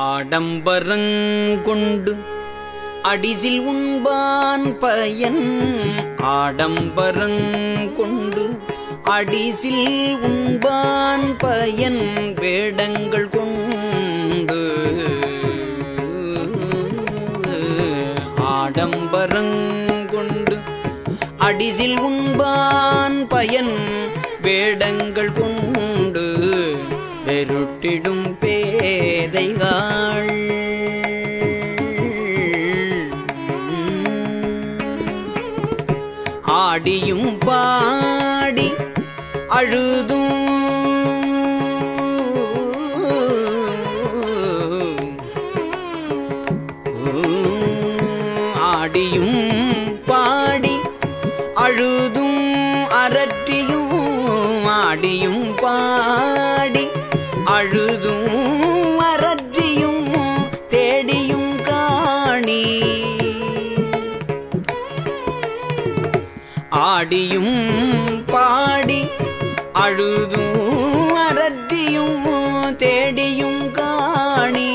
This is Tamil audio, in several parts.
ஆடம்பரங்கொண்டு அடிசில் உண்பான் பயன். ஆடம்பரங்கொண்டு அடிசில் உண்பான் பயன். வேடங்கள் கொண்டு ஆடம்பரங்கொண்டு அடிசில் உண்பான் பயன். வேடங்கள் கொண்டு பெருட்டிடும் பேதைகள் ஆடியும் பாடி அழுதும். ஆடியும் பாடி அழுதும் அரற்றியும் ஆடியும் பாடி அழுதும் அரற்றியும் தேடியும் காணி. ஆடியும் பாடி அழுதும் அரற்றியும் தேடியும் காணி.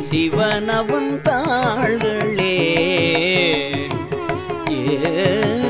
சிவனவன் தாள்களே ஏ